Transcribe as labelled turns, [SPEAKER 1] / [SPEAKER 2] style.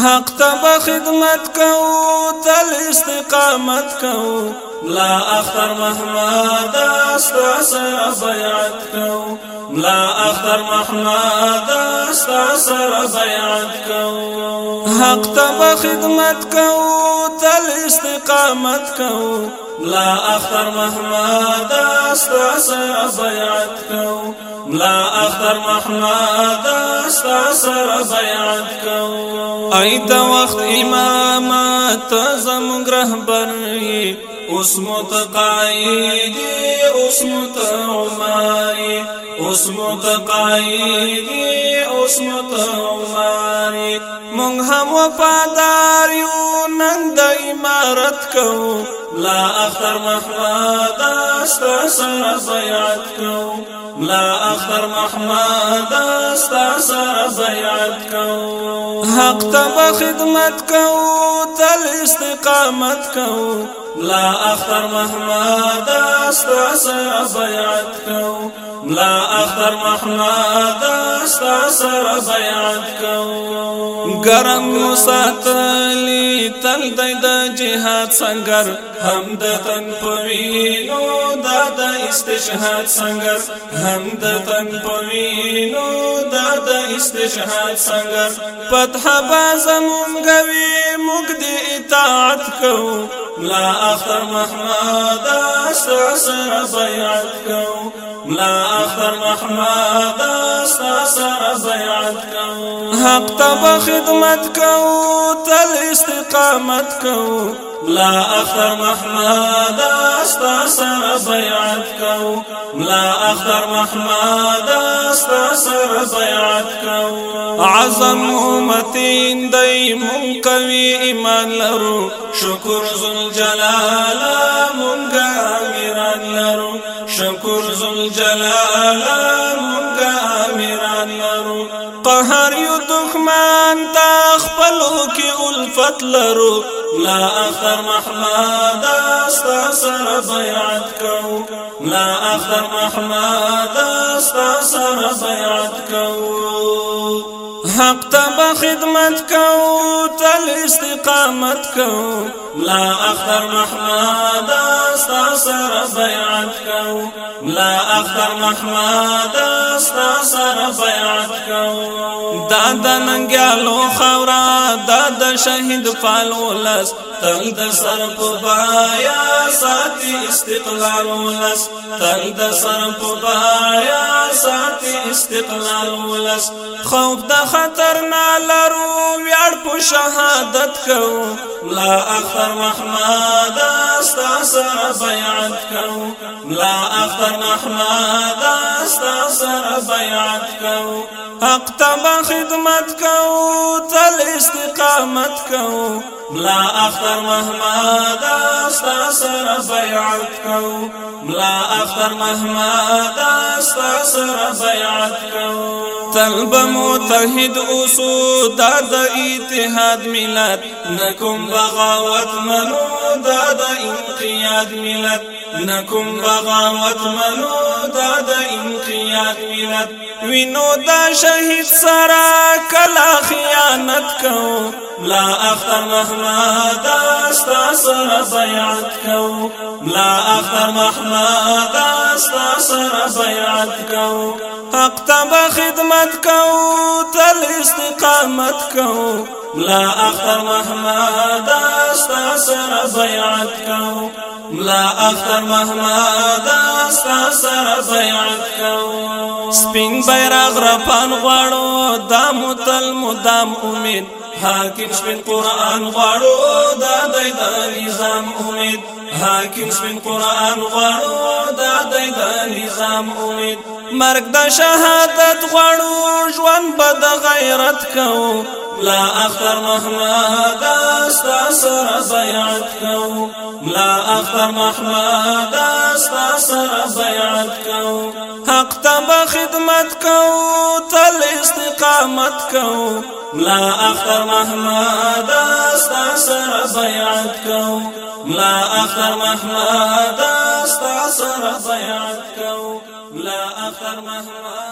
[SPEAKER 1] حق تب خدمت کو تل استقامت کو لا اختر محمد استا سر بیعت کو لا اختر محمد استا سر بیعت کو حق تب خدمت کو تل استقامت کو لا اختر محمد استا سر بیعت کو لا اختر محمد استا سر بیعت کو ایت وخت امام تزم رهبر اوس متقاعد اوس متعمر اوس متقاعد اوس متعمر مونږ هم وفادار امارت کو لا اختر محمد استا سره بیعت کو لا اختر محمد استا سره بیعت کو حق تب خدمت کو تل استقامت کو لا اختر محمد استا سر بیعت کو. لا اختر محمد استا سر بیعت کو. ګرم ساتلی تل د جهاد سنگر هم د تن پوینو د استشهاد سنگر. هم د تن پوینو د استشهاد سنگر. فتح بازمون غوي مګد اطاعت کو ملا اختر محمد سر بیعت کو ملا اختر محمد حق تب خدمت کو تل استقامت کو. لا اختر محمد استعصر بيعت کو. لا اختر محمد استعصر بيعت کو. عظم امتين دای منقوي ایمان لرو. شکر ذل جلال مونږه امیران لرو. شکر ذل جلال مونږه لرو قهر یو دښمن تا خپلو کې الفت لرو. لا اخر محمد استا سر بیعت کو لا اخر محمد استا سر بیعت کو حق تب خدمت کو تل استقامت کو لا أختر محمد أستا سر بیعت کو لا أختر محمد أستا سر بیعت کو دا د ننګالو خورا دا د شهید فال ولس تل د سر په بایا ساتي استقلال ولس تل د سر بایا ساتي استقلال ولس خوف د خطر نه لرو ویاړ په شهادت کو لا اختر محمد استا سره بیعت کو لا اختر محمد استا سره بیعت کو حق تبا خدمت کو تل استقامت کو لا اختر محمد استا سره بیعت کو لا اختر محمد استا سره بیعت کو طلب متحد اوسو دا د إتحاد ملت نکم بغاوت منو دا د انقیاد ملت نکم بغاوت منو دا د انقیاد ملت. وینو دا شهید سرا کلا خیانت کو لا اختر محمد استا سر بیعت کو لا اختر محمد استا سر بیعت کو حق تب خدمت کو تل استقامت کو لا اختر محمد استا سر بیعت کو لا اختر محمد استا سر بیعت کو سپین بیرغ رپان غواړو دا متل مدام امید. حاکم سپین قرآن غواړو دا د نظام امید. حاکم سپین قرآن غواړو دا د نظام امید. مرګ د شهادت غواړو ژوند بد غیرت کو لا اختر محمد استا سر بیعت کو لا اختر محمد استا سر بیعت کو حق تب خدمت کو تل استقامت کو لا اختر محمد استا سر بیعت کو لا اختر محمد استا سر بیعت کو لا اختر محمد